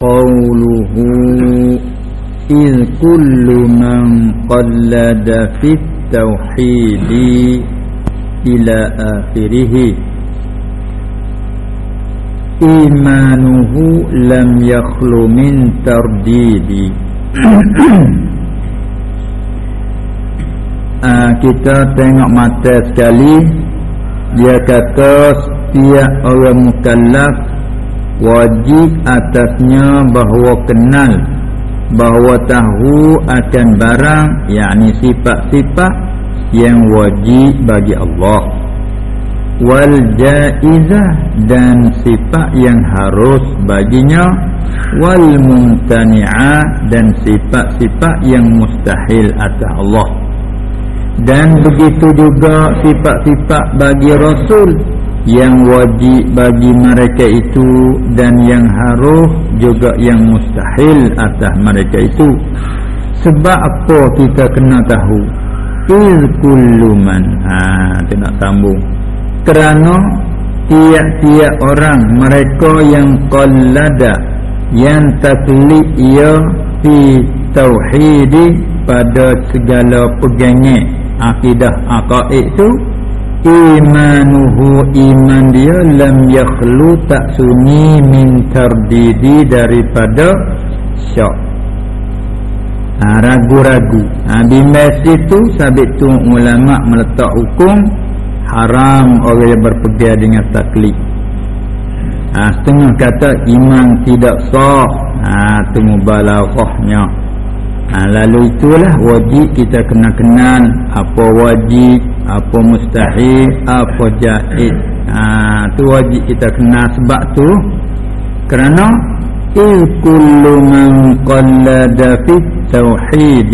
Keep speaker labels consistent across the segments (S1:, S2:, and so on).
S1: قوله إذ كل من قلد في التوحيد إلى آخره إيمانه لم يخل من ترديد uh, kita tengok mata sekali dia kata setiap orang mukallaf wajib atasnya bahawa kenal bahawa tahu akan barang yakni sifat-sifat yang wajib bagi Allah. Wal jaizah dan sifat yang harus baginya. Wal mumtani'ah dan sifat-sifat yang mustahil atas Allah. Dan begitu juga sifat-sifat bagi rasul yang wajib bagi mereka itu dan yang harus juga yang mustahil atas mereka itu. Sebab apa kita kena tahu? Il kullu man. Ha kita nak sambung. Kerana tiap-tiap orang mereka yang qallada yang taklid ia fi tauhid pada segala pegangan akidah aqaid itu imanuhu iman dia lam yakhlu tak sunyi min tardidi daripada syak. Ha, ragu-ragu. Ha, di masjid tu sabit tu ulama meletak hukum haram orang yang berpegang dengan taklid. Ha, setengah kata iman tidak sah. Ha, tu mubalaghahnya. Ha, lalu itulah wajib kita kena kenal apa wajib apa mustahil apa jaiz ha tu wajib kita kenal sebab tu. Kerana il kullu man qallada fi tauhid.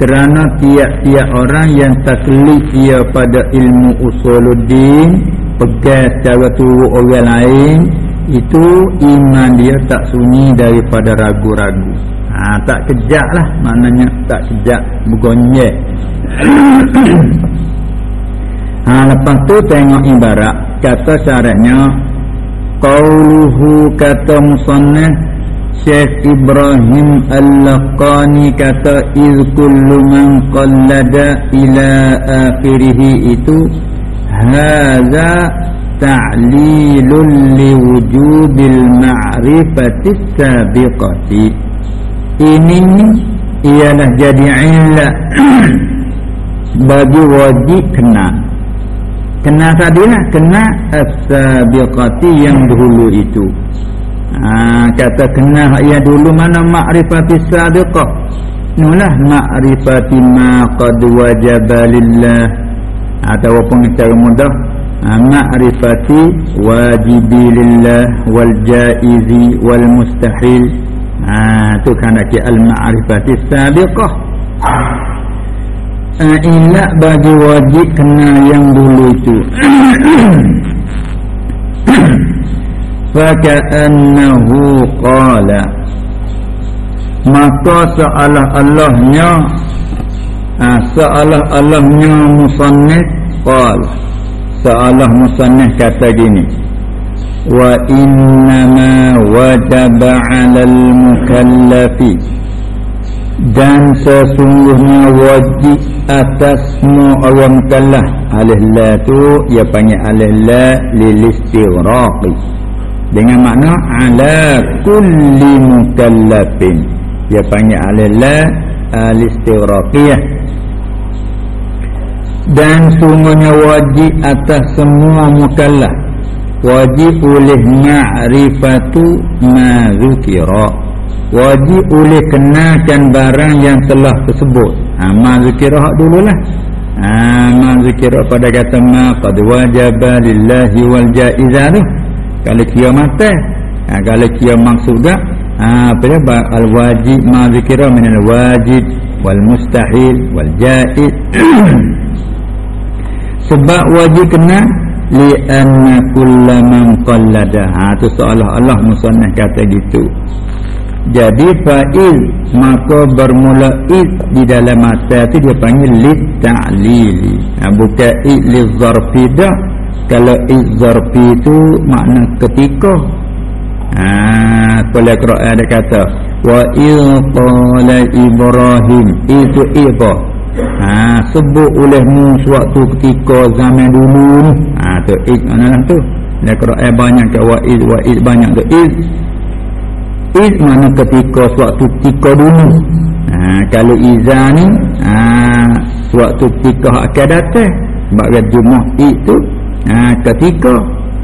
S1: Kerana tiap-tiap orang yang taklid ia pada ilmu usuluddin pegang cara tu orang lain itu iman dia tak sunyi daripada ragu-ragu. Ha, tak kejak lah maknanya tak kejak bergonyek Ha lepas tu tengok ibarat kata syaratnya qauluhu kata musannaf Syekh Ibrahim Al-Laqani kata iz kullu man qallada ila akhirih itu hadza ta'lilun liwujubil ma'rifati sabiqati ini ialah jadi illah bagi wajib kenal Kena tadi lah Kena as-sabiqati yang dulu itu. Ha, Kata kena yang dulu mana ma'rifati sabiqah? Inilah ma'rifati ma qad wajaba lillah. Atau pun secara mudah? Ha, Ma'rifati wajibi lillah Wal jaizi wal mustahil. Ha, kan al-ma'rifati sabiqah ilak bagi wajib kena yang dulu itu. Faka'annahu qala. Maka seolah Allahnya uh, seolah Allahnya musannif qala. Seolah musannif kata gini. Wa innama wajaba 'alal mukallafi dan sesungguhnya wajib atas semua orang kalah. Alih la tu ia panggil alih la lilistiraqi dengan makna ala kulli mukallafin. Ia panggil alih la alistiraqiyah dan sungguhnya wajib atas semua mukallaf wajib oleh ma'rifatu ma zukira wajib oleh kenakan barang yang telah tersebut. Ha, ma zikirah dululah. Ha, ma zikirah pada kata ma qad wajaba lillahi wal jaizah tu. Kalau kia mata ha, kalau kia maksud tak ha, apa dia? Al wajib ma zikirah min al wajib wal mustahil wal jaiz. Sebab wajib kena li anna kullaman qallada. Ha tu seolah Allah musannah kata gitu jadi fa'il maka bermula id di dalam mata tu dia panggil li ta'lili ha, bukan id li zarfi dah kalau id zarfi tu makna ketika. Ah, boleh Quran ada kata wa qala ibrahim. Itu apa? Ha sebut olehmu suatu ketika zaman dulu ni. Ha tu id mana tu. Dan Quran banyak ke wa id wa id banyak ke id id mana ketika suatu ketika dulu. Ha kalau iza ni ha suatu ketika akan datang. Sebab dia jumlah id tu ha ketika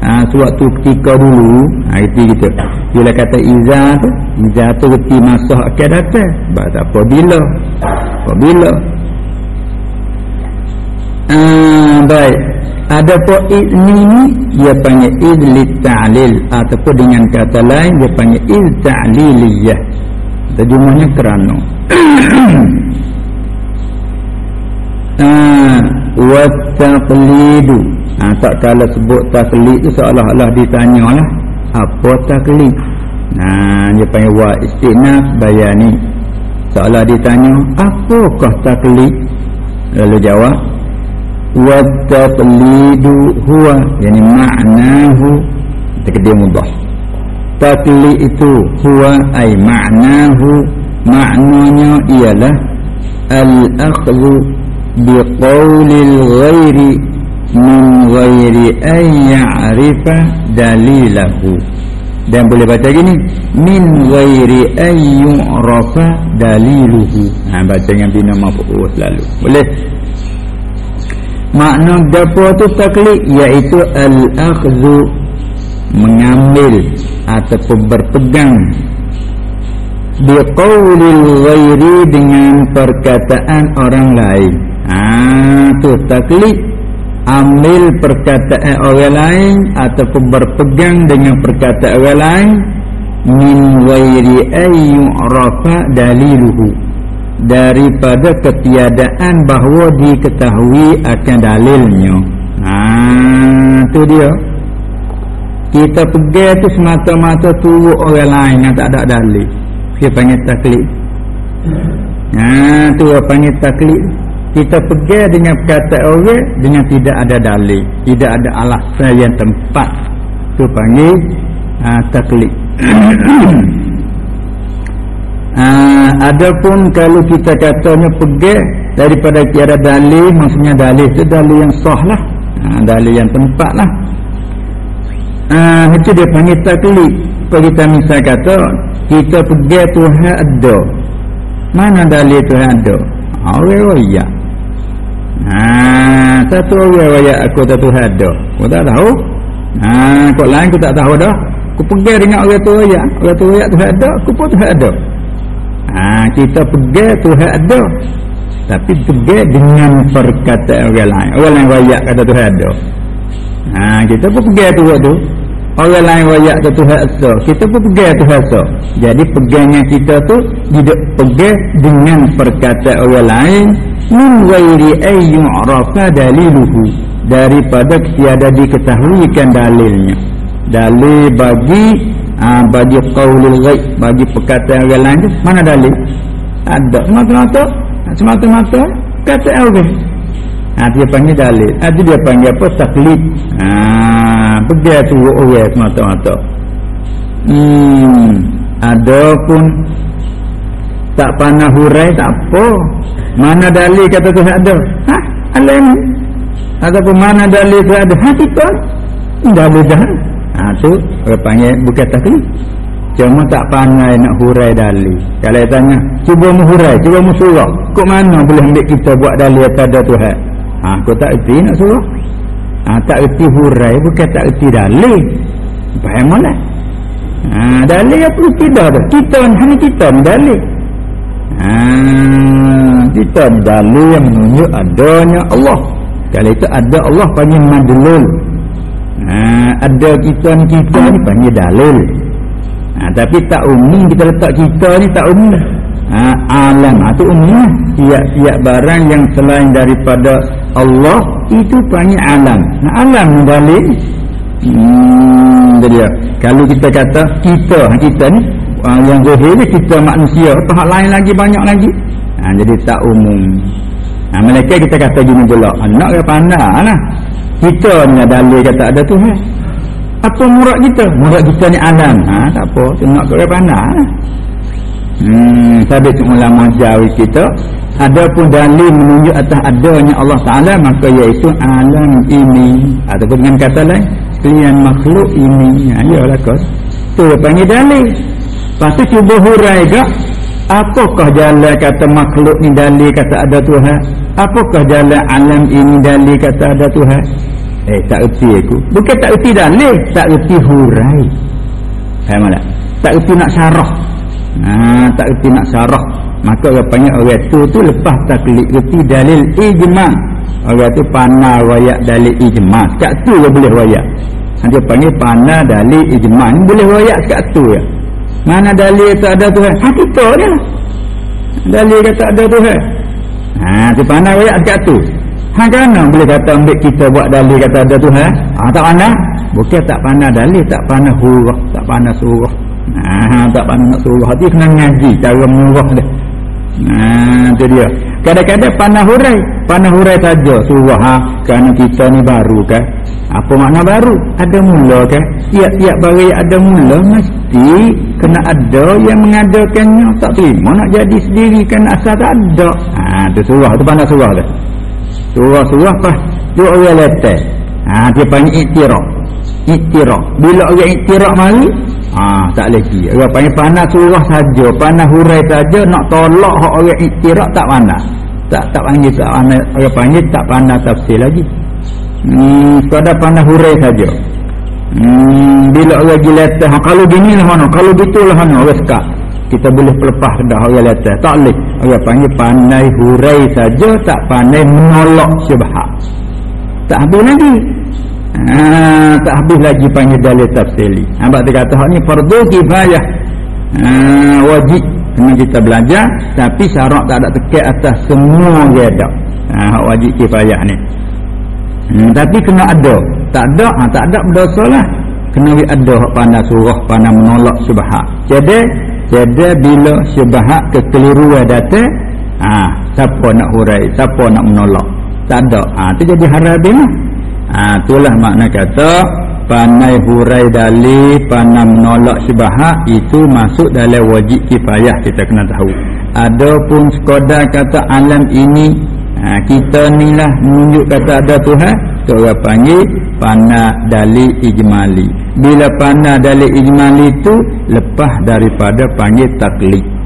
S1: ha, suatu ketika dulu ha, itu kita. Bila kata iza tu iza tu reti masa akan datang. Sebab tak apa bila? Apa bila? Ha, baik ada po ini ni dia panggil idli ta'lil. Ataupun dengan kata lain dia panggil id ta'liliyah. Terjemahnya kerana. Ah wa taqlidu ha, tak kala sebut taklid tu seolah-olah ditanya lah apa taklid? Nah dia panggil wa istinaf bayani. Seolah ditanya apakah taklid? Lalu jawab wa taqlidu huwa yani ma'nahu takdir mudah taklid itu huwa ay ma'nahu maknanya ialah al-akhdhu biqaulil ghairi min ghairi an ya'rifa dalilahu dan boleh baca gini min ghairi an yu'rafa daliluhu ha baca dengan bina maf'ul selalu. Boleh makna gapo tu taklid? Iaitu al-akhdhu mengambil ataupun berpegang. Biqaulil ghairi dengan perkataan orang lain. Ah tu taklid. Ambil perkataan orang lain ataupun berpegang dengan perkataan orang lain. Min ghairi ayyurafa daliluhu daripada ketiadaan bahawa diketahui akan dalilnya. Ha tu dia. Kita pegang tu semata-mata turut orang lain yang tak ada dalil. Dia panggil taklid. Ha tu apa panggil taklid. Kita pergi dengan kata orang dengan tidak ada dalil. Tidak ada alasan yang tempat. Tu panggil uh, taklid uh, adapun kalau kita katanya pergi daripada tiada dalil maksudnya dalil itu dalil yang sah lah uh, dalil yang tempat lah uh, itu dia panggil taklid kalau kita misal kata kita pergi Tuhan ada mana dalil Tuhan ada orang royak Ha, satu orang wayak aku tak Tuhan dah. Aku tak tahu. Ha, kau lain aku tak tahu dah. Aku pergi dengan orang tu wayak. Orang tu wayak Tuhan ada, aku pun Tuhan ada. Ha, kita pergi Tuhan ada. Tapi pergi dengan perkataan orang lain. Orang lain wayak kata Tuhan ada. Ha, kita pun pergi tu waktu. Orang lain wayak kata Tuhan ada. Kita pun pergi Tuhan ada. Jadi pegangnya kita tu tidak pergi dengan perkataan orang lain min ghairi ayyu'rafa daliluhu daripada tiada diketahuikan dalilnya dalil bagi ha, bagi qaulul ghaib bagi perkataan orang lain mana dalil? Ada. Semata-mata semata-mata kata orang. Ha, dia panggil dalil. Ha, dia panggil apa? Taklid. Ha, pergi tu orang semata-mata. Hmm, ada pun tak panah hurai tak apa. Mana dalil kata Tuhan ada? Ha alam. Ataupun mana dalil Tuhan ada? Ha kita. Dalil dah ha tu orang panggil bukan taklid cuma tak pandai nak hurai dalil kalau tanya cuba menghurai cuba mensurah kok mana boleh ambil kita buat dalil pada Tuhan ha kau tak erti nak surah ha tak erti hurai bukan tak erti dalil faham tak ha dalil apa tidak tu kita hanya kita dalil Hmm, kita dalil yang menunjuk adanya Allah. Kalau itu ada Allah panggil madlul. Ha, ada kita ni kita ni panggil dalil. Ha, tapi tak umum kita letak kita ni tak umum. Ha, alam itu ha, umum. Siap-siap barang yang selain daripada Allah itu panggil alam. Nah, alam ni dalil. Hmm, jadi kalau kita kata kita, ha, kita ni uh, yang zahir ni kita manusia tahap lain lagi banyak lagi ha, jadi tak umum ha, mereka kita kata gini pula anak ke pandai? Lah kita ni dalil kata ada Tuhan apa murad kita? Murad kita ni alam. Ha, tak apa tengok ke pandai lah. hmm, sabit ulama jawi kita ada pun dalil menunjuk atas adanya Allah Ta'ala maka iaitu alam ini. Ataupun dengan kata lain sekalian makhluk ini. Ha, ya lah kos. Tu panggil dalil. Lepas tu cuba hurai ke apakah jalan kata makhluk ni dalil kata ada Tuhan apakah jalan alam ini dalil kata ada Tuhan? Eh tak erti aku. Bukan tak erti dalil tak erti hurai. Faham tak? Tak erti nak syarah. Ha, tak erti nak syarah. Maka panggil orang tu tu lepas taklid erti dalil ijma. Orang tu panah wayak dalil ijma. Sekat tu dia boleh wayak dia panggil panah dalil ijma. Ni boleh wayak sekat tu ya? Mana dalil tak ada Tuhan? Hakikah dia dalil kata ada Tuhan ha tu panah wayak sekat tu Ha kerana boleh kata ambil kita buat dalil kata ada Tuhan ha? Tak pandai. Bukan tak pandai dalil tak pandai huruf tak pandai surah. Ha tak pandai nak surah. Dia kena ngaji cara murah dia. Nah, itu dia. Kadang-kadang panah hurai, panah hurai saja surah ha kerana kita ni baru kan. Apa makna baru? Ada mula kan? Tiap-tiap bagi ada mula mesti kena ada yang mengadakannya. Tak terima nak jadi sendiri kan asal tak ada. Ha, tu surah tu panah surah tu. Surah-surah pas tu orang letak. Ha, dia panggil iktiraf. Iktiraf. Bila orang iktiraf mari, Ha, tak lagi. Orang panggil panah surah saja, panah hurai saja nak tolak hak orang iktiraf tak panah. Tak tak panggil tak panah, orang panggil tak panah tafsir lagi. Hmm, sekadar panah hurai saja. Hmm, bila orang gila ha, kalau gini lah mana, kalau betul lah mana orang sekat. Kita boleh pelepah dah orang letak. Tak boleh. Orang panggil pandai hurai saja, tak pandai menolak syubhat. Tak habis lagi. Ha, tak habis lagi panggil dalil tafsili. Abang dia kata ni fardu kifayah. Ha, wajib kena kita belajar tapi syarat tak ada tekek atas semua dia ada. Ha, wajib kifayah ni. Hmm, tapi kena ada. Tak ada, ha, tak ada berdosa lah. Kena ada hak pandai surah, pandai menolak syubhat. Jadi, jadi bila syubhat kekeliruan datang, ha, siapa nak hurai, siapa nak menolak? Tak ada. Ha, tu jadi harabin lah. Ha, itulah makna kata pandai hurai dalil, pandai menolak syubhat itu masuk dalam wajib kifayah kita kena tahu. Adapun sekadar kata alam ini ha, kita ni lah menunjuk kata ada Tuhan, tu orang panggil pandai dalil ijmali. Bila pandai dalil ijmali itu lepas daripada panggil taklid.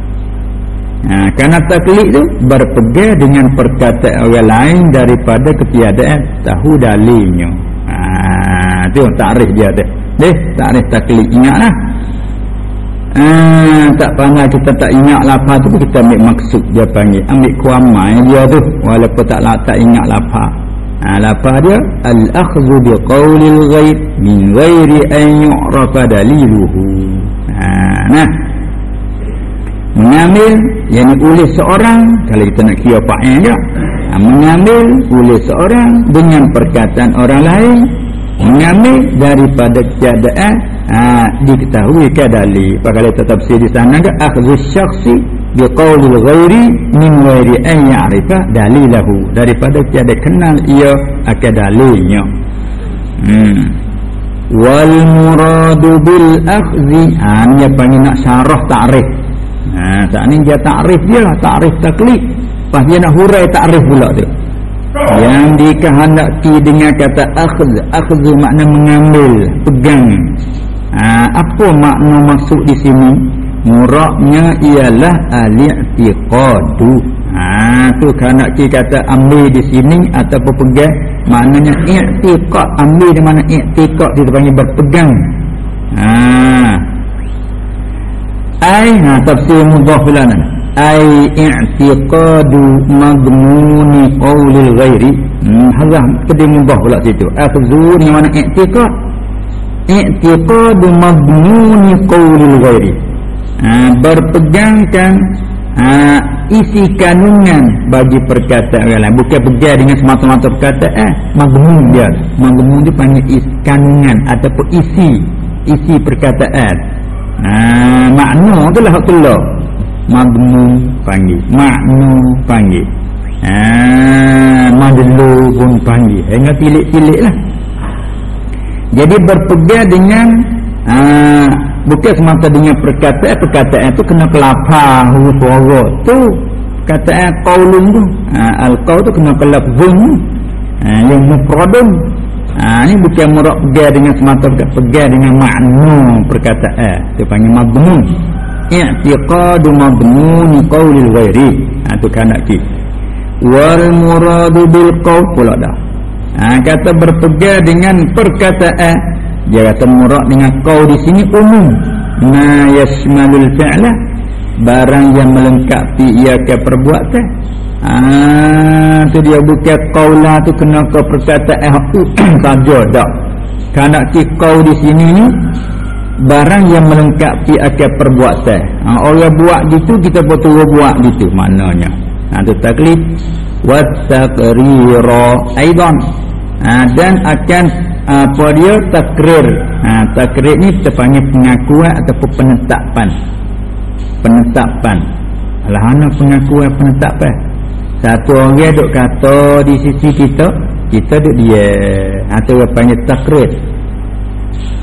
S1: Ha, kerana taklid tu berpegang dengan perkataan orang lain daripada ketiadaan tahu dalilnya. Ha, tu takrif dia tu. Deh, takrif taklid ingatlah. Ha, tak pandai kita tak ingat lapar tu kita ambil maksud dia panggil ambil kuamai dia tu walaupun tak tak ingat lapar ha, lapar dia al-akhdhu bi qawlil ghaib min ghairi an yu'rafa daliluhu ha, nah mengambil yang oleh seorang kalau kita nak kira fa'il juga ha, mengambil oleh seorang dengan perkataan orang lain mengambil daripada keadaan ha, diketahui kadali kalau kita tafsir di sana ke akhzu syakhsi biqawlil ghairi min ghairi an ya'rifa. Dalilahu daripada tiada kenal ia akan dalilnya. Hmm. Wal muradu bil akhzi. Ha, ni apa ni nak syarah ta'rif Ha, tak ni dia takrif dia, takrif taklid. Pas dia nak hurai takrif pula tu. Yang dikehendaki dengan kata akhz, akhz makna mengambil, pegang. Ha, apa makna maksud di sini? Muraknya ialah al-i'tiqadu. Ha, tu kerana kita kata ambil di sini ataupun pegang, maknanya i'tiqad. Ambil di mana i'tiqad dia panggil berpegang. Ha, ai ha tafsir mudhaf lana ai i'tiqadu madmuni qawlil ghairi. Hmm hadha kedi mudhaf pula situ akhzun yang mana i'tiqad. I'tiqadu madmuni qawlil ghairi. Ha, berpegangkan ha, isi kandungan bagi perkataan orang lain. Bukan pegang dengan semata-mata perkataan eh, madmun dia. Madmun dia panggil isi kandungan ataupun isi isi perkataan Ha, makna tu lah hak telur. Madmu panggil. Maknu panggil. Ha, madlu pun panggil. Hingga tilik-tilik lah. jadi berpegang dengan uh, bukan semata dengan perkataan perkataan itu kena kelapa huruf suara tu perkataan qaulun tu uh, al-qaul tu kena kelafzun uh, yang mufradun Ha, ini bukan murak pegang dengan semata pegang dengan makna perkataan. Itu panggil mabnun. I'tiqadu mabnuni qawlil ghairi. Ha, itu kanak ki. Wal muradu bil qawl pula dah. Ha, kata berpegang dengan perkataan. Dia kata murak dengan qawl di sini umum. Ma yasmalul fi'la. Barang yang melengkapi ia ke perbuatan. Ah, tu dia bukan qaula tu kena ke perkataan saja dak. Karena kau di sini ni barang yang melengkapi akal perbuatan. Ha, orang buat gitu kita turut buat gitu maknanya. Ha, tu taklif wa taqrira aidan. Ha, dan akan apa dia takrir. Ha, takrir ni panggil pengakuan ataupun penetapan. Penetapan. Alah ana pengakuan penetapan. Satu orang duk kata di sisi kita, kita duk dia. Atau apa panggil takrir.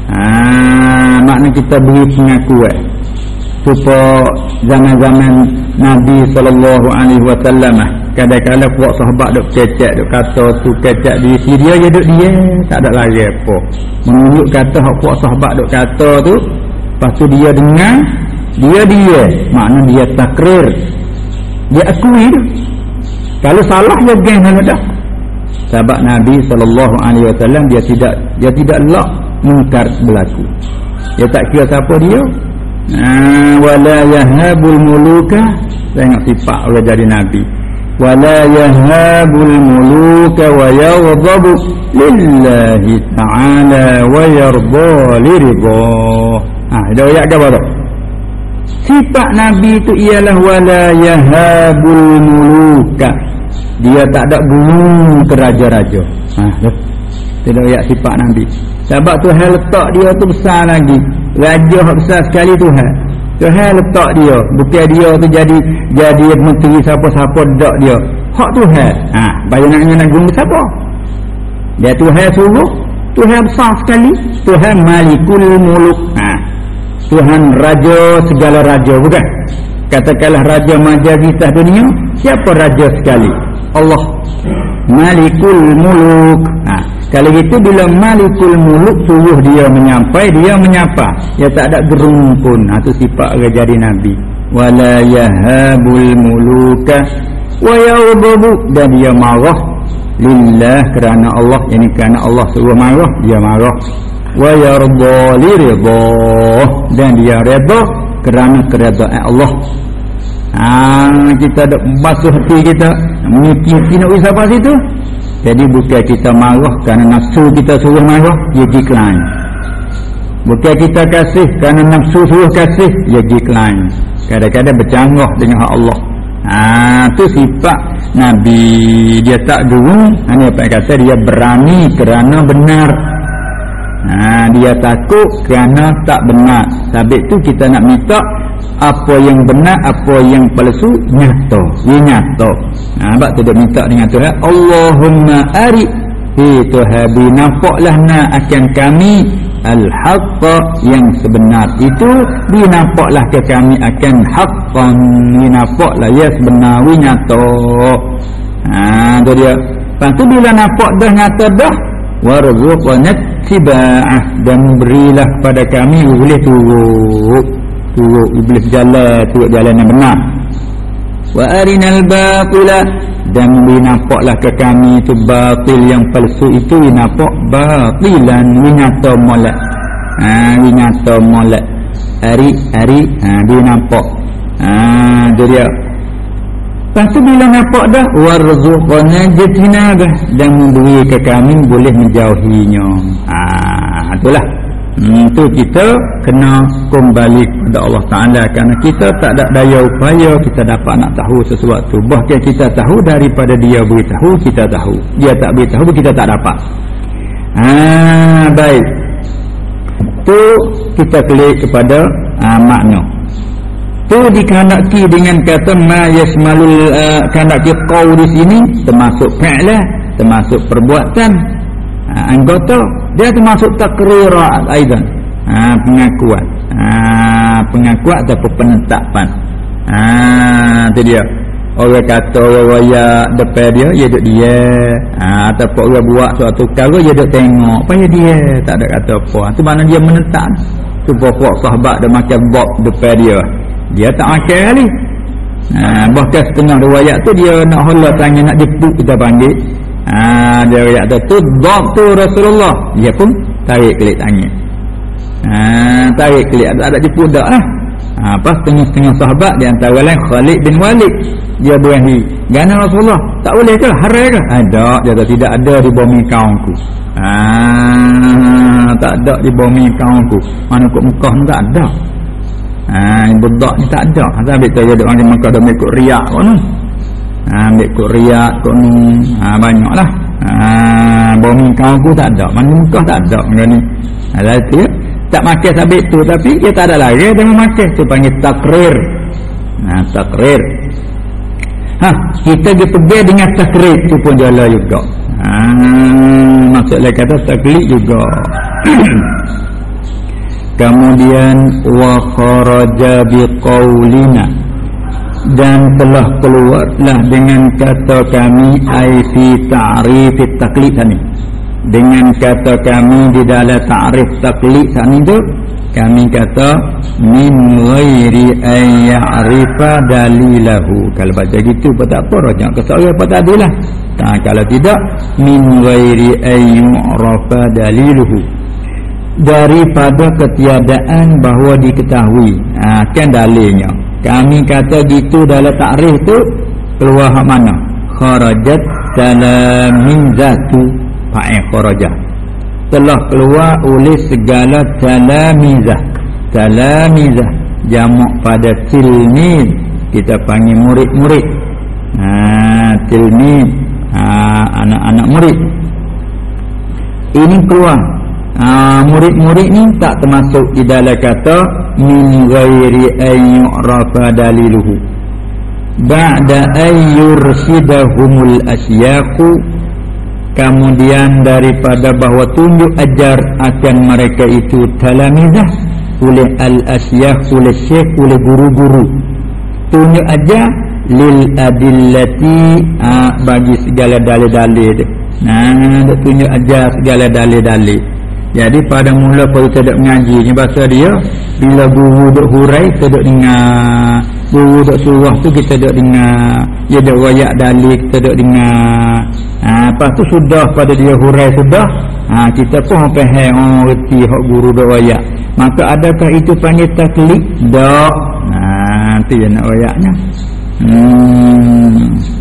S1: Ha, makna kita beri pengakuan. Supaya zaman-zaman Nabi sallallahu alaihi wasallam kadang-kadang puak sahabat duk cecek duk kata tu cecek di sisi dia je duk dia tak ada lagi apa menunjuk kata hak puak sahabat duk kata tu lepas tu dia dengar dia dia makna dia takrir dia akui kalau salah dia geng mana dah. Sahabat Nabi sallallahu alaihi wasallam dia tidak dia tidak lak mungkar berlaku. Dia tak kira siapa dia. Ah wala yahabul muluka tengok sifat orang jadi nabi. Wala yahabul muluka wa yaghdabu lillahi ta'ala wa yarda liridha. Ah ada ayat apa tu? Sifat Nabi itu ialah wala yahabul muluka. Dia tak ada bunyi ke raja-raja ha, tidak ayat sifat Nabi. Sebab Tuhan letak dia tu besar lagi. Raja yang besar sekali Tuhan Tuhan letak dia. Bukan dia tu jadi jadi menteri siapa-siapa tak dia. Hak Tuhan ha, bayangannya nak guna siapa? Dia Tuhan suruh. Tuhan besar sekali. Tuhan malikul muluk. Ha, Tuhan raja segala raja bukan? Katakanlah raja majazitah dunia siapa raja sekali? Allah. Malikul Muluk. Ha, Kalau gitu bila Malikul Muluk Suruh dia menyampai Dia menyapa. Dia tak ada gerung pun. Itu ha, sifat jadi Nabi. Wala yahabul muluka Wa yaudubu Dan dia marah. Lillah kerana Allah. Ini kerana Allah suruh marah Dia marah Wa yarda liridah Dan dia reda Kerana keredaan Allah. Ha, kita ada basuh hati kita Miki-miki nak usah apa situ. Jadi bukan kita marah Kerana nafsu kita suruh marah Dia jiklan. Bukan kita kasih Kerana nafsu suruh kasih Dia jiklan. Kadang-kadang bercanggah dengan hak Allah. Ah, tu sifat Nabi. Dia tak dulu Ini apa kata Dia berani kerana benar Ha, dia takut kerana tak benar. Sebab tu kita nak minta apa yang benar, apa yang palsu nyata. Dia nyata. Ha, sebab tu dia minta dengan Tuhan, Allahumma ari Hei Tuhan, nampaklah na akan kami al-haqqa yang sebenar itu dinampaklah ke kami akan haqqan dinampaklah ya sebenar nyata. Ha, tu dia. Lepas tu bila nampak dah nyata dah warzuqna tiba'ah dan berilah pada kami boleh turut. Turut boleh jalan turut jalan yang benar. Wa arinal batila. Dan beri nampaklah ke kami itu batil yang palsu itu nampak batilan winyata molek. Ha winyata molek. Hari hari ha dia nampak. Ha dia Lepas tu bila nampak dah warzuqna jatinabah dan memberi ke kami boleh menjauhinya. Ah itulah. Hmm, tu kita kena kembali kepada Allah Taala kerana kita tak ada daya upaya kita dapat nak tahu sesuatu. Bahkan kita tahu daripada dia beritahu kita tahu. Dia tak beritahu kita tak dapat. Ah baik. Tu kita klik kepada ah, makna tu dikanaki dengan kata ma yasmalul uh, kanaki qaul di sini termasuk fi'lah termasuk perbuatan. Uh, anggota dia termasuk takrirat aidan. Ha, pengakuan. Ha, pengakuan ataupun penetapan. Ha, itu dia. Orang kata orang raya depan dia dia duduk dia. Ha, ataupun orang buat suatu perkara dia duduk tengok apa dia? Tak ada kata apa. Itu mana dia menetap. Tu pokok sahabat dia makan bok depan dia dia tak makan kali. Ha, bahkan setengah riwayat tu dia nak hola tanya nak jepuk kita panggil. Ha, dia riwayat tu tu bok tu Rasulullah. Dia pun tarik kelik tanya ha, tarik kelik ada, ada jepuk tak lah ha, apa setengah-setengah sahabat di antara lain Khalid bin Walid. Dia berani gana Rasulullah tak boleh ke? Harai ke? Ada dia tak tidak ada di bumi kaumku ha, tak ada di bumi kaumku mana kot Mekah tak ada ha, budak ni tak ada. Ha, ambil tahu ada orang di Mekah dah ikut riak kot ni. Ha, ambil ikut riak kot ni. Ha, banyak lah. Ha, bumi kaumku tak ada. Mana Mekah tak ada macam ni. Ha, tak makan sabit tu tapi dia tak ada lagi dia memakai tu panggil takrir. Nah takrir. Ha kita dia pergi dengan takrir. Tu pun jala juga. Ha maksudnya kata taklik juga kemudian wa kharaja biqaulina dan telah keluarlah dengan kata kami ai fi ta'rif taklid ni dengan kata kami di dalam ta'rif taklid saat itu kami kata min ghairi ayya'rifa dalilahu. Kalau baca gitu apa tak apa rajak ke saya apa tadi lah nah, kalau tidak min ghairi ayya'rafa daliluhu daripada ketiadaan bahawa diketahui. Ha, kan dalilnya. Kami kata gitu dalam ta'rif tu keluar mana? Kharajat dalam min zatu fa'il kharaja telah keluar oleh segala talamizah. Talamizah. Jamak pada tilmiz kita panggil murid-murid. Ha tilmiz ha anak-anak murid. Ini keluar ha, murid-murid ni tak termasuk di dalam kata min ghairi ayyurafa daliluhu. Ba'da ayyursidahumul asyaqu kemudian daripada bahawa tunjuk ajar akan mereka itu talamizah oleh al-asyah oleh syekh oleh guru-guru. Tunjuk ajar lil adillati ha, bagi segala dalil-dalil nah tunjuk ajar segala dalil-dalil jadi pada mula kalau kita duk mengaji ni bahasa dia bila guru duk hurai kita duk dengar. Guru duk suruh tu kita duk dengar. Dia duk wayak dalil kita duk dengar. Ha, lepas tu sudah pada dia hurai sudah ha, kita pun faham oh, reti hak guru duk wayak maka adakah itu panggil taklid? Tak. Ha, nanti dia nak wayaknya hmm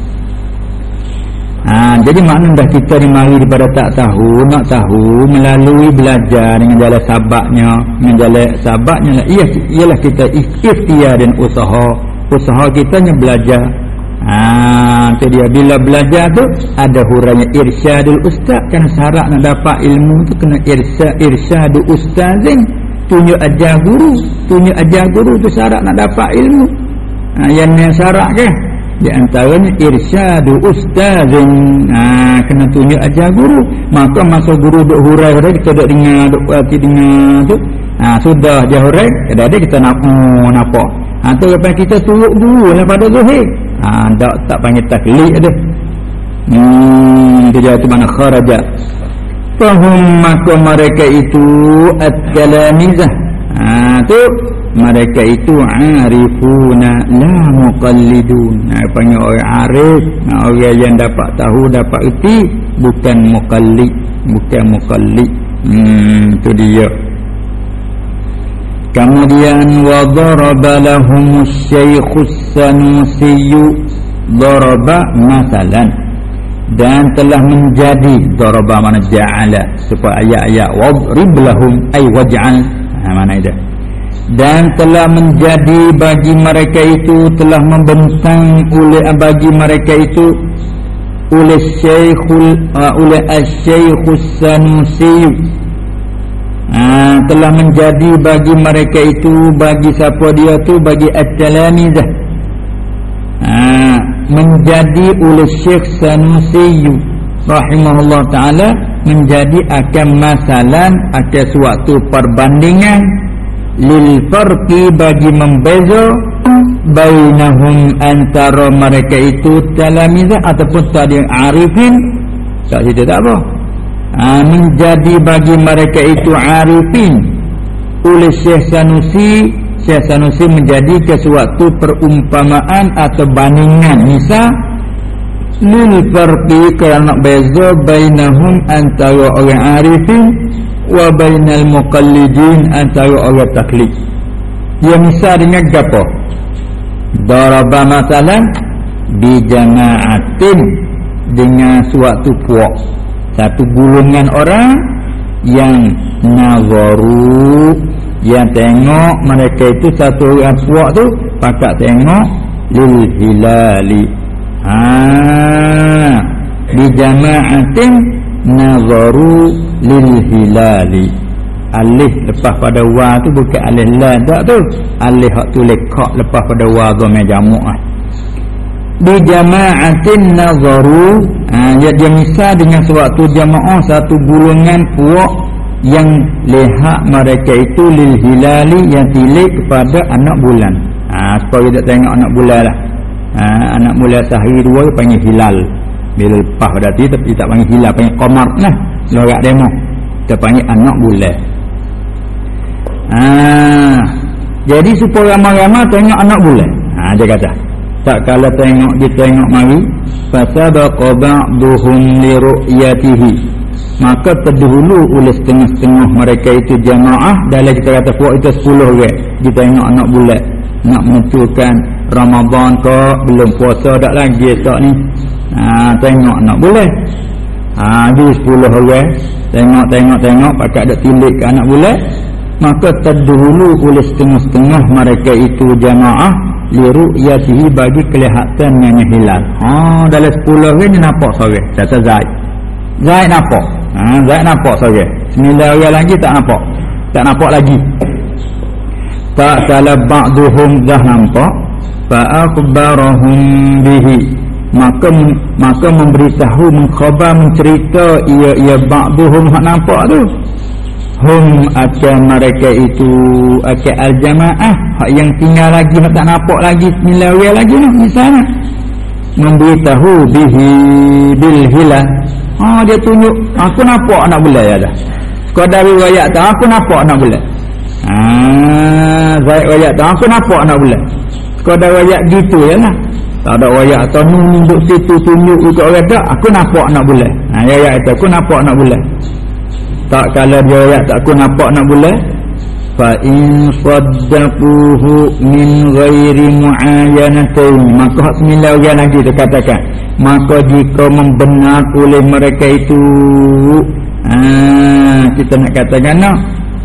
S1: Ha, jadi makna dah kita ni mari daripada tak tahu, nak tahu melalui belajar dengan jalan sabaknya, dengan jalan sabaknya lah. Ia, ialah kita ikhtiar dan usaha. Usaha kita ni belajar. Ha, itu dia. Bila belajar tu, ada hurainya irsyadul ustaz. Kan syarat nak dapat ilmu tu kena irsyad, irsyadul ustazin. Tunjuk ajar guru. Tunjuk ajar guru tu syarat nak dapat ilmu. Ha, yang ni syarat ke? Di antaranya irsyadu ustazin. Ha, kena tunjuk ajar guru. Maka masa guru duk hurai pada kita duk dengar duk perhati dengar tu. Ha, sudah dia hurai kadang-kadang kita nak oh, nampak. Ha, tu lepas kita turut guru lah pada zuhir ha, tak, tak panggil taklid ada hmm, dia tu mana? Kharajat fahum maka mereka itu at-kalamizah. Ha, tu mereka itu arifuna la muqallidun. Nah panggil orang arif. Orang yang dapat tahu dapat erti bukan muqallid. Bukan muqallid. Hmm itu dia. Kemudian wa daraba lahum syaikh sanusi daraba masalan dan telah menjadi daraba mana ja'ala supaya ayat-ayat wadrib lahum ay waj'al. Ha, mana itu dan telah menjadi bagi mereka itu telah membentang oleh bagi mereka itu oleh Syekhul uh, oleh Asy-Syekhus Sanusi. Uh, telah menjadi bagi mereka itu bagi siapa dia tu bagi At-Talamizah. Uh, menjadi oleh Syekh Sanusi rahimahullah taala menjadi akan masalah akan suatu perbandingan lil farqi bagi membeza bainahum antara mereka itu talamiza ataupun tadi arifin. Cerita tak apa. Ha, menjadi bagi mereka itu arifin. Oleh Syekh Sanusi Syekh Sanusi menjadi ke suatu perumpamaan atau bandingan. Misal lil farqi kerana beza bainahum antara orang arifin wa bainal muqallidin antara orang taklid. Dia misal dengan gapo daraba masalan bi jama'atin dengan suatu puak. Satu gulungan orang yang nazaru yang tengok mereka itu satu orang puak tu pakak tengok lil hilali. Ha bi jama'atin nazaru lil hilali alih lepas pada wa tu bukan alih la tak tu. Alih hak tu lekak lepas pada wa gome jamu ah. Di jama'atin nazaru. Ha, dia, dia misal dengan suatu jamaah satu gulungan puak yang lihat mereka itu lil hilali yang tilik kepada anak bulan. Ha, supaya kita tengok anak bulan lah. Ha, anak bulan sehari dua panggil hilal. Bila lepas pada tu tapi tak panggil hilal panggil qamar lah lorak demo panggil anak bulan ha. jadi supaya ramai-ramai tengok anak bulan ha, dia kata. Tak kala tengok dia tengok mari. Fasabaqa ba'duhum li ru'yatihi. Maka terdahulu oleh setengah-setengah mereka itu jamaah. Dalam kita kata puak itu 10 orang. Dia tengok anak bulan nak menentukan Ramadan ke belum puasa dak lagi esok ni. Ha, tengok nak boleh ha, di 10 orang tengok tengok tengok pakai ada tilik ke anak boleh maka terdahulu oleh setengah-setengah mereka itu jamaah liru yasihi bagi kelihatan yang hilal. Ha, dalam 10 orang ni nampak sore kata Zaid. Zaid nampak. Ha, Zaid nampak sore 9 orang lagi tak nampak. Tak nampak lagi. Tak kala ba'duhum dah nampak. Fa akhbarahum bihi maka maka memberitahu mengkhabar mencerita ia ia ba'duhum hak nampak tu. Hum akan mereka itu akan al-jamaah hak yang tinggal lagi hak tak nampak lagi sembilan lagi noh misalnya memberitahu bihi bil hilal ha dia tunjuk aku nampak anak bulan ya dah. Sekadar riwayat tu aku nampak anak bulan ha baik riwayat tu aku nampak anak bulan sekadar riwayat gitu ya lah tak ada wayak atau nunduk situ tunjuk ikut orang tak aku nampak nak bulan ha ya ya itu aku nampak nak bulan tak kalau dia ayat tak aku nampak nak bulan fa in saddaquhu min ghairi muayyanatin maka sembilan orang lagi dia katakan maka jika membenar oleh mereka itu ha, kita nak katakan no,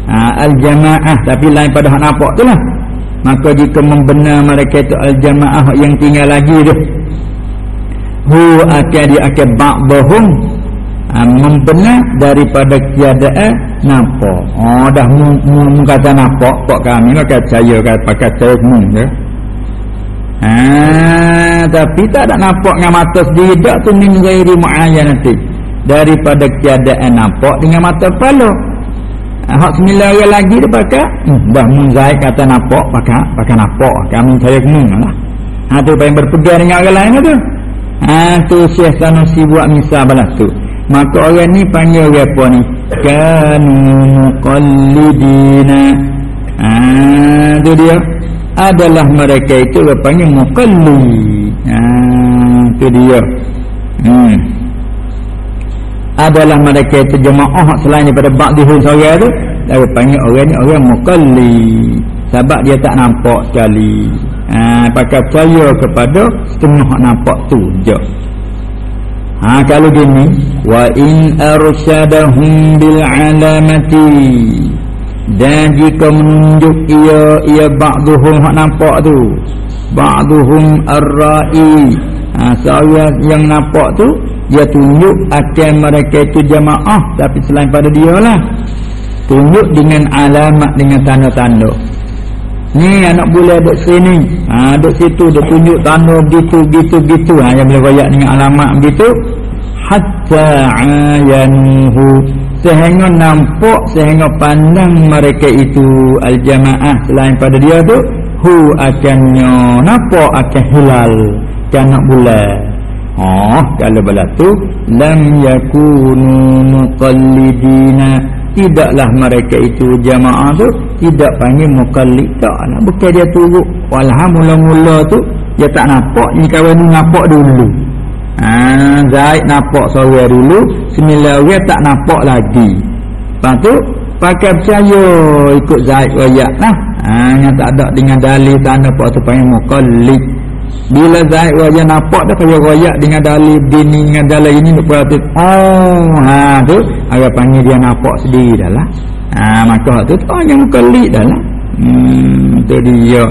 S1: ha, al jamaah tapi lain pada hak nampak tu lah maka jika membenar mereka itu al-jamaah yang tinggal lagi tu hu akan dia akan ba'bahum ha, membenar daripada keadaan nampak. Oh dah kata nampak kok kami lah kata saya kata pakai saya mu ya. Ha, tapi tak ada nampak dengan mata sendiri. Tak tu min gairi mu'ayyan nanti. Daripada keadaan nampak dengan mata kepala hak sembilan orang lagi dia pakai hmm, dah munzai kata nampak pakai pakai nampak. Kami saya kemung lah ha tu yang berpegang dengan orang lain tu? Ha tu Syekh Sanusi buat misal balas tu. Maka orang ni panggil orang apa ni? Kanu muqallidina. Ha tu dia. Adalah mereka itu orang panggil muqallid. Ha tu dia. Hmm adalah mereka itu jemaah selain daripada ba'dihun sore tu dia panggil orang ni orang muqalli sebab dia tak nampak sekali. Ha, pakai percaya kepada setengah nampak tu je. Ha, kalau gini wa in arsyadahum bil alamati dan jika menunjuk ia ia ba'duhum hak nampak tu ba'duhum ar-ra'i ha, yang nampak tu dia tunjuk akan mereka itu jamaah tapi selain pada dia lah tunjuk dengan alamat dengan tanda-tanda. Ni anak boleh ada sini. Ha, ada situ dia tunjuk tanda gitu gitu gitu ha, yang boleh rayak dengan alamat begitu. Hatta ayanuhu. Sehingga nampak sehingga pandang mereka itu al-jamaah selain pada dia tu hu akannya. Nampak akan hilal kanak bulan oh kalau bala tu lam yakunu muqallidina. Tidaklah mereka itu jamaah tu tidak panggil muqallid tak lah bukan dia turut walham mula-mula tu dia tak nampak ni kawan ni nampak dulu. Ha, Zaid nampak sore dulu. Sembilan orang tak nampak lagi. Lepas tu pakai percaya ikut Zaid rakyat lah. Ha, yang tak ada dengan dalil tanda apa tu panggil muqallid bila Zaid rakyat nampak dah kaya rakyat dengan dalil dini dengan dalil ini berarti oh ha tu. Agak panggil dia nampak sendiri dah lah. Ha, maka tu tu hanya muqallid dah lah. Hmm, tu dia.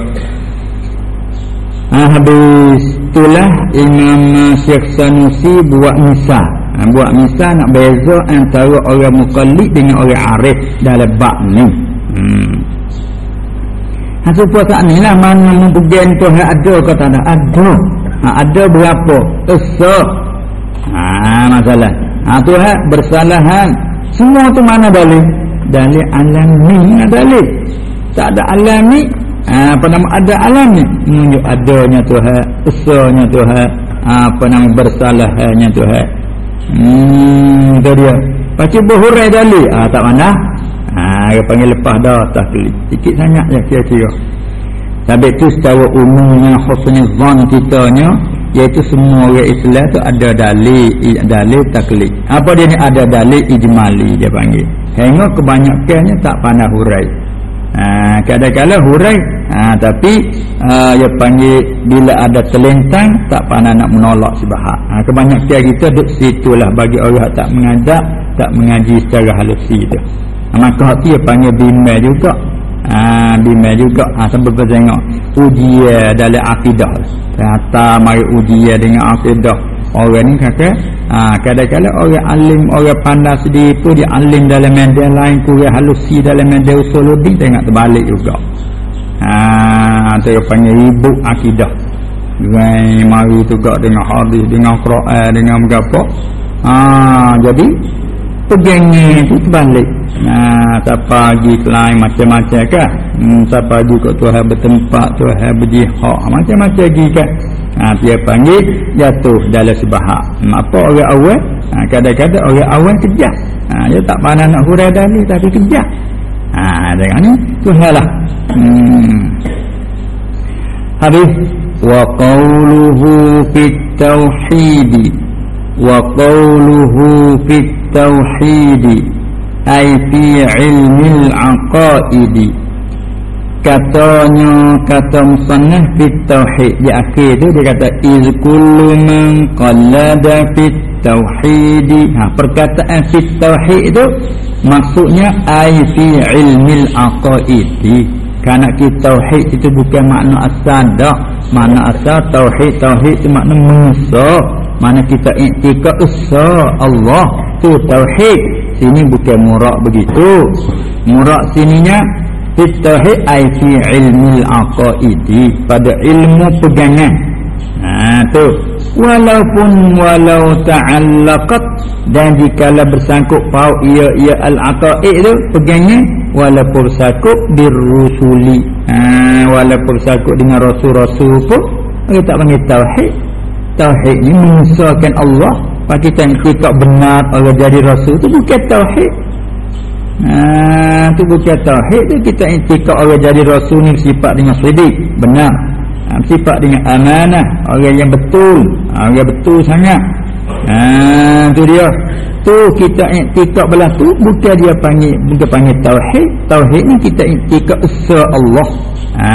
S1: Ha, habis itulah Imam Syekh Sanusi buat misa ha, buat misa nak beza antara orang mukallid dengan orang arif dalam bab ni. Hmm. Ha, supaya saat ni lah mana mempunyai tu ada ke tak ada. Ada. Ha, ada berapa? Esok ha, masalah. Ha, tu ha, bersalahan. Semua tu mana dalil dalil alami dalil tak ada alami. Ha, apa nama ada alamnya menunjuk adanya Tuhan usahanya Tuhan ha, apa nama bersalahnya Tuhan hmm itu dia. Pakai berhurai dalil ha, tak mana ha, dia panggil lepas dah tak klik sikit sangat je kira-kira. Tapi itu secara umumnya khusnya zon kitanya iaitu semua orang Islam tu ada dalil dalil taklid. Apa dia ni? Ada dalil ijmali dia panggil. Hingga kebanyakannya tak pandai hurai. Ha, kadang-kadang hurai. Ha, tapi ha, dia panggil bila ada telentang tak pandai nak menolak sebahak. Ha, kebanyakan kita duduk situlah bagi orang tak mengajak tak mengaji secara halusi tu maka dia panggil bimbel juga. Ha, bimbel juga. Ha, sampai bertengok ujian dalam akidah. Kata mari ujian dengan akidah. Orang ni kata ha, kadang-kadang orang alim orang pandai sendiri pun dia alim dalam media lain kurang halusi dalam media usuluddin tengok terbalik juga. Ha, yang panggil ibu akidah. Dengan mari juga dengan hadis dengan Quran dengan berapa. Ha, jadi pegangnya tu terbalik Nah, siapa pergi lain macam-macam kan? Hmm, siapa pergi kat Tuhan bertempat, Tuhan berjihad, macam-macam lagi kan? Ha, dia panggil jatuh dalam sebahak. Hmm, apa orang awal? Ha, kadang-kadang orang awal kejap. Ha, dia tak mana nak hurai dalil tapi kejap. Ha, dengan ni Tuhan lah. Hmm. Habis wa qawluhu fit tauhidi wa qawluhu fit tauhidi ai fi ilmil aqaidi. Katanya kata musannaf fi tauhid. Di akhir tu dia kata iz kullu man qallada fi tauhid ha perkataan fi tauhid itu maksudnya ai fi ilmil aqaidi. Kerana kita tauhid itu bukan makna asal dak makna asal tauhid tauhid itu makna musa mana kita iktikad usa Allah. Tu tauhid sini bukan murak begitu. Murak sininya tauhid ai fi ilmi al-aqaidi pada ilmu pegangan. Ha tu. Walaupun walau ta'allaqat dan jikalau bersangkut paut ia ia al-aqaid tu pegangan walaupun bersangkut birrusuli. Ha walaupun bersangkut dengan rasul-rasul pun kita panggil tauhid. Tauhid ni mengesahkan Allah Pak kita kita benar orang jadi rasul tu bukan tauhid. Ha tu bukan tauhid tu kita intikad orang jadi rasul ni sifat dengan sidik, benar. Ha, sifat dengan amanah, orang yang betul, ha, orang betul sangat. Ha tu dia. Tu kita intikad belah tu bukan dia panggil bukan panggil tauhid. Tauhid ni kita intikad usaha Allah. Ha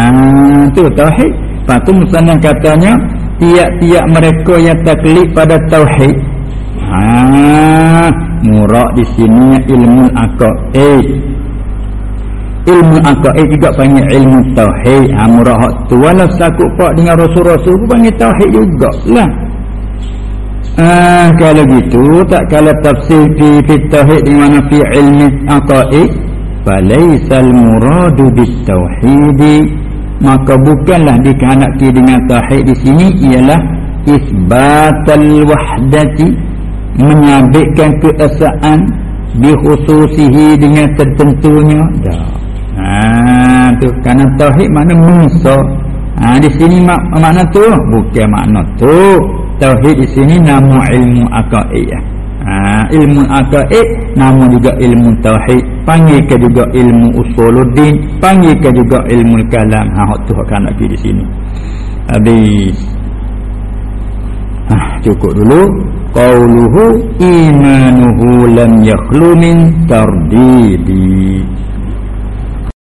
S1: tu tauhid. Patu musannah katanya tiap-tiap mereka yang taklid pada tauhid murak di sini ilmu aqaid. Ilmu aqaid juga panggil ilmu tauhid. Ha murak tu wala sakut pak dengan rasul-rasul pun panggil tauhid jugalah. Ah kalau gitu tak kalau tafsir fi fi tauhid di mana fi ilmu aqaid falaisal muradu bit tauhid maka bukanlah dikehendaki dengan tauhid di sini ialah isbatal wahdati menyabitkan keesaan bikhususihi dengan tertentunya? Dah ha tu kerana tauhid makna mengsa ha di sini mak makna tu? Bukan makna tu. Tauhid di sini nama ilmu aqaid ha ilmu aqaid nama juga ilmu tauhid. Panggil juga ilmu usuluddin. Panggil juga ilmu kalam. Ha hak tu kan lagi di sini. Habis. Ha cukup dulu qauluhu imanuhu lam yakhlu min tardidi